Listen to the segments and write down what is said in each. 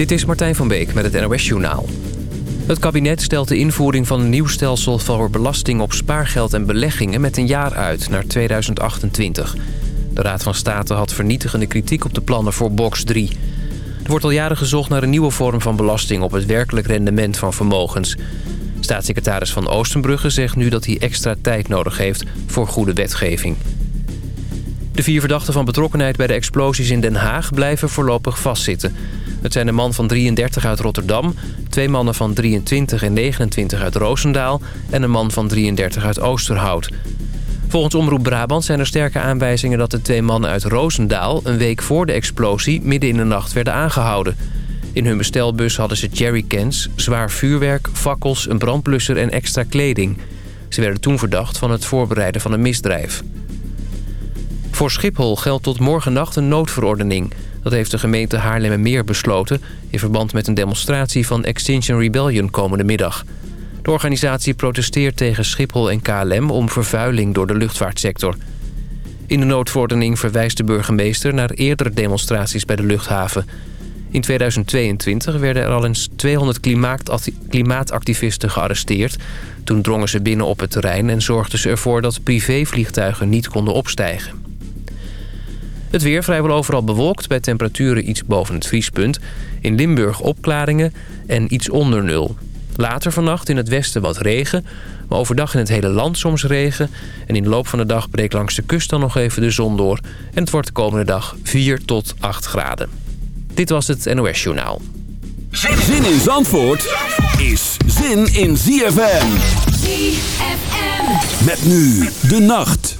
Dit is Martijn van Beek met het NOS Journaal. Het kabinet stelt de invoering van een nieuw stelsel voor belasting op spaargeld en beleggingen met een jaar uit, naar 2028. De Raad van State had vernietigende kritiek op de plannen voor box 3. Er wordt al jaren gezocht naar een nieuwe vorm van belasting op het werkelijk rendement van vermogens. Staatssecretaris Van Oostenbrugge zegt nu dat hij extra tijd nodig heeft voor goede wetgeving. De vier verdachten van betrokkenheid bij de explosies in Den Haag blijven voorlopig vastzitten. Het zijn een man van 33 uit Rotterdam, twee mannen van 23 en 29 uit Roosendaal... en een man van 33 uit Oosterhout. Volgens Omroep Brabant zijn er sterke aanwijzingen dat de twee mannen uit Roosendaal... een week voor de explosie midden in de nacht werden aangehouden. In hun bestelbus hadden ze jerrycans, zwaar vuurwerk, fakkels, een brandblusser en extra kleding. Ze werden toen verdacht van het voorbereiden van een misdrijf. Voor Schiphol geldt tot morgennacht een noodverordening. Dat heeft de gemeente Haarlemmermeer besloten... in verband met een demonstratie van Extinction Rebellion komende middag. De organisatie protesteert tegen Schiphol en KLM... om vervuiling door de luchtvaartsector. In de noodverordening verwijst de burgemeester... naar eerdere demonstraties bij de luchthaven. In 2022 werden er al eens 200 klimaatactivisten gearresteerd. Toen drongen ze binnen op het terrein... en zorgden ze ervoor dat privévliegtuigen niet konden opstijgen. Het weer vrijwel overal bewolkt bij temperaturen iets boven het vriespunt. In Limburg opklaringen en iets onder nul. Later vannacht in het westen wat regen. Maar overdag in het hele land soms regen. En in de loop van de dag breekt langs de kust dan nog even de zon door. En het wordt de komende dag 4 tot 8 graden. Dit was het NOS Journaal. Zin in Zandvoort is zin in ZFM. ZFM. Met nu de nacht.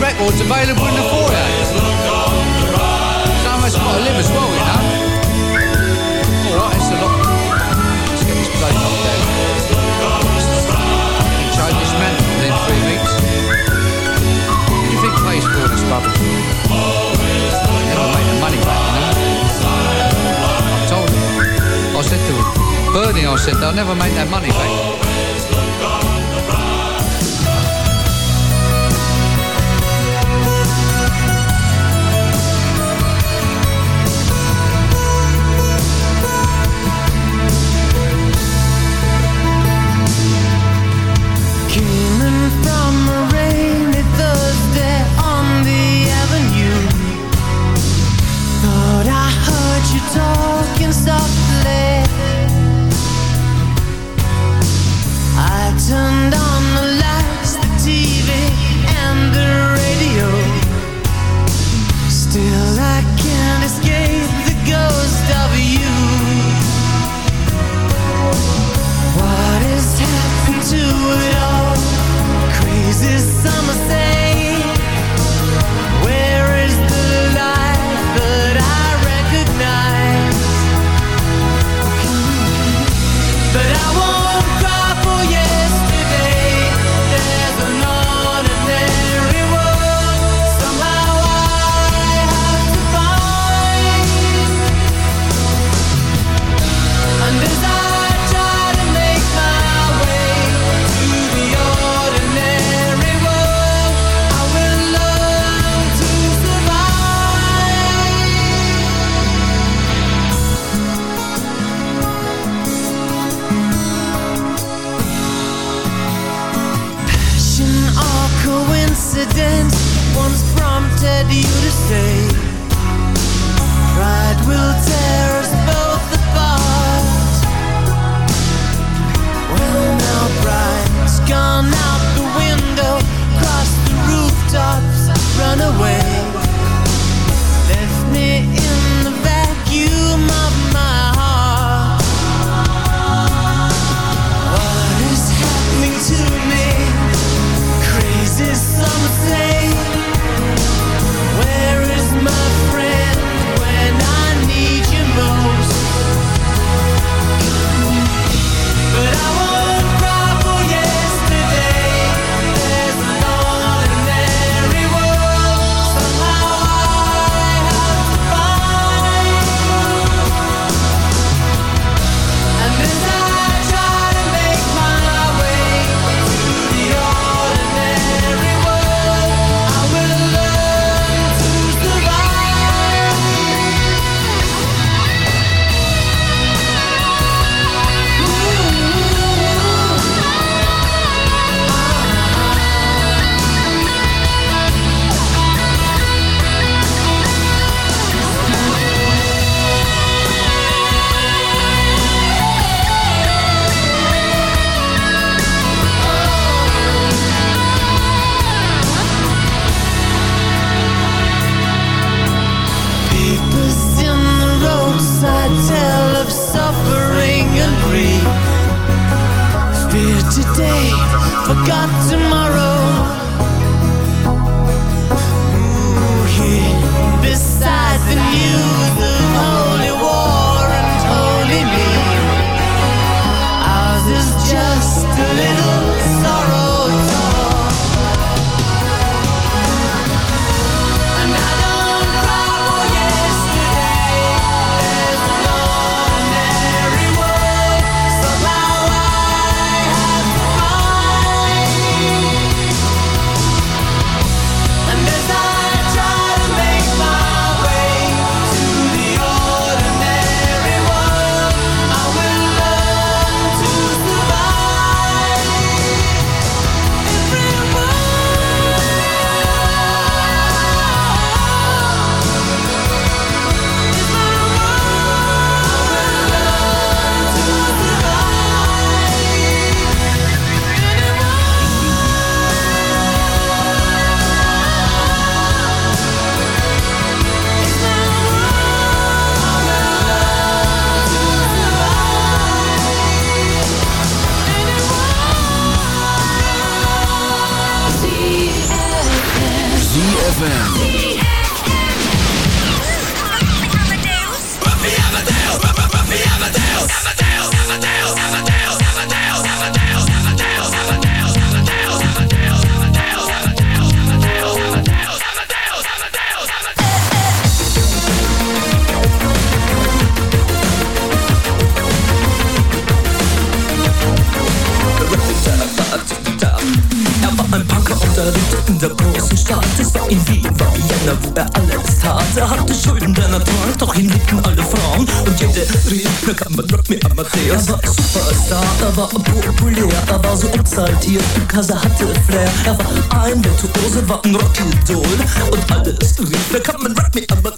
records available in the foyer. Right Somewhere's got to live as well, you know. Alright, it's a lot. Let's get this place up there. Change this man within three weeks. What do you think plays for all this bubble? Never made the money back, you know. I told him. I said to him, Bernie, I said, they'll never make that money back. Er hatte Flair. Er war ein Virtuose, war ein Rockidol. Und alles rief, na kann man Rock me Amadeus.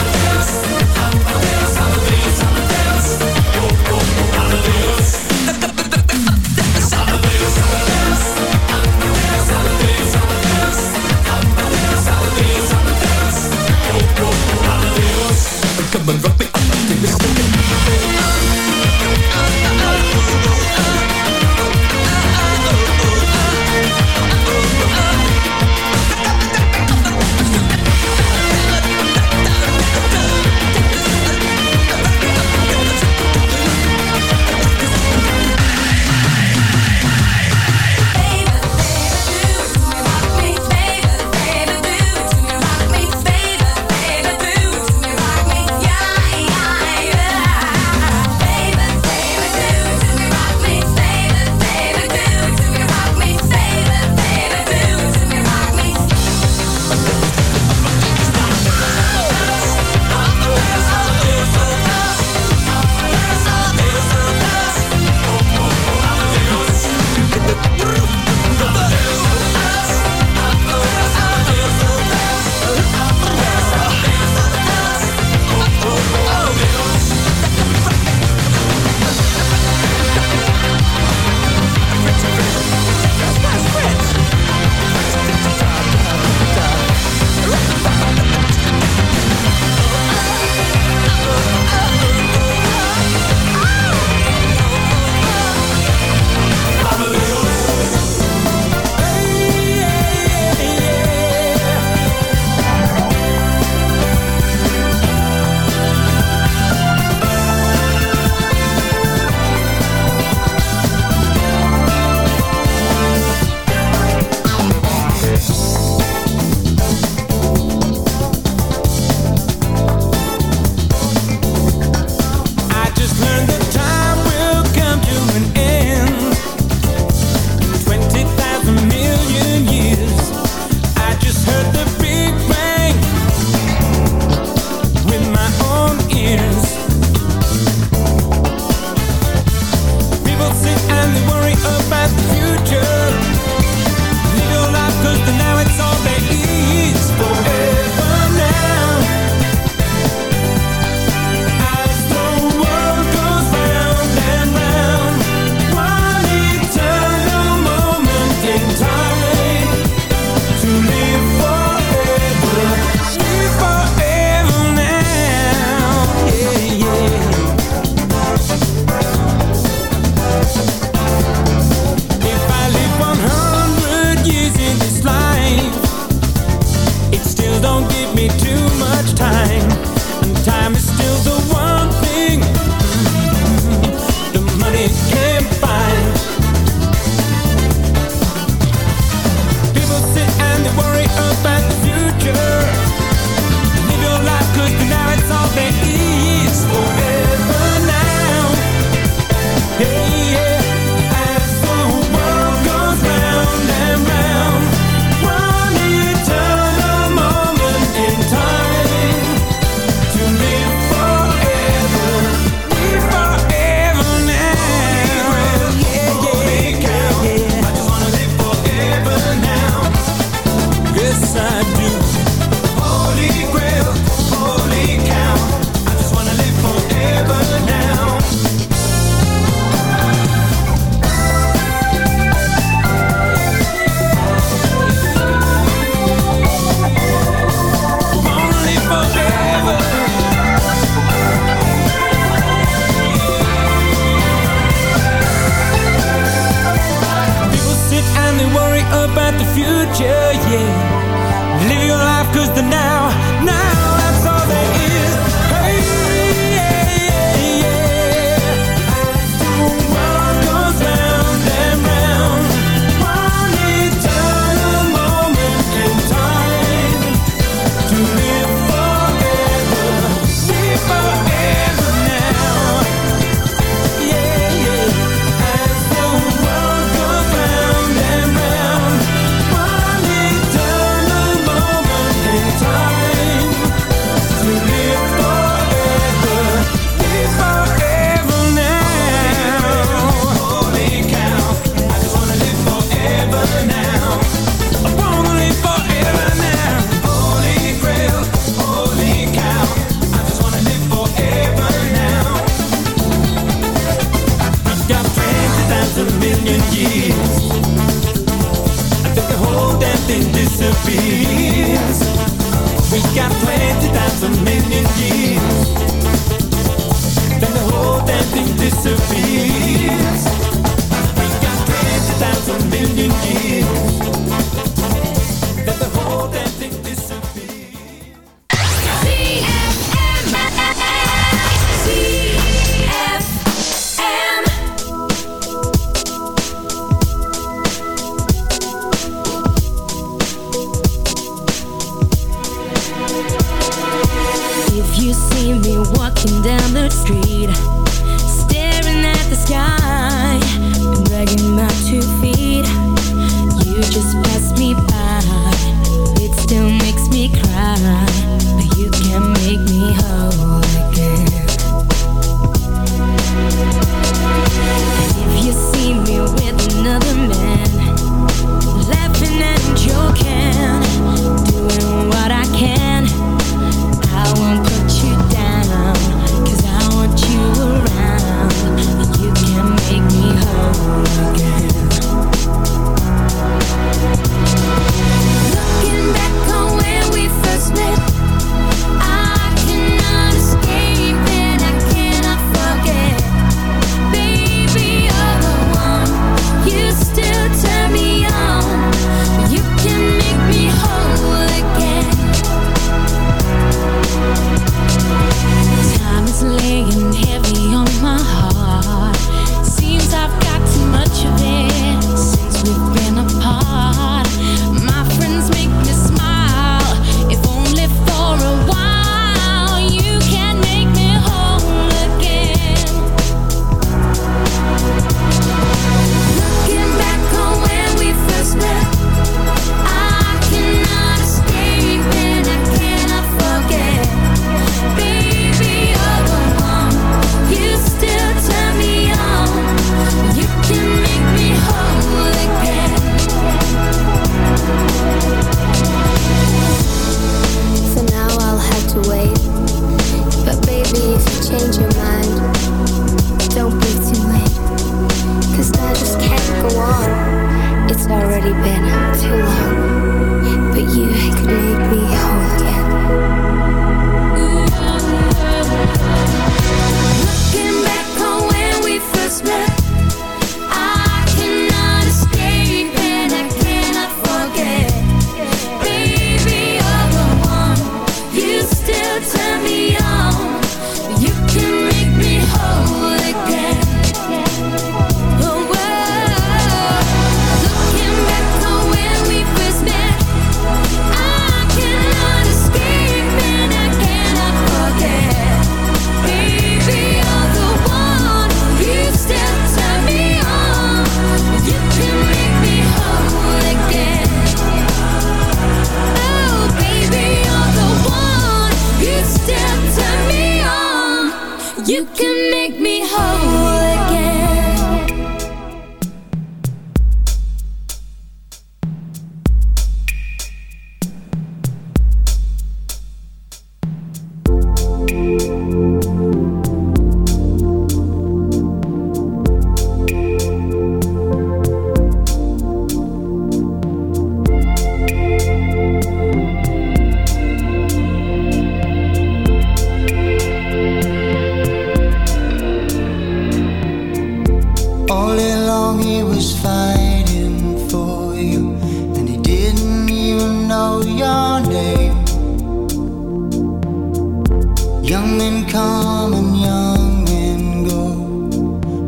and come and young and go,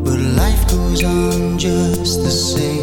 but life goes on just the same.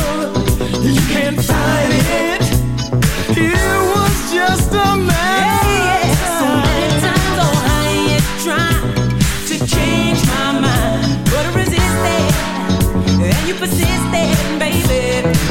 persisted, baby.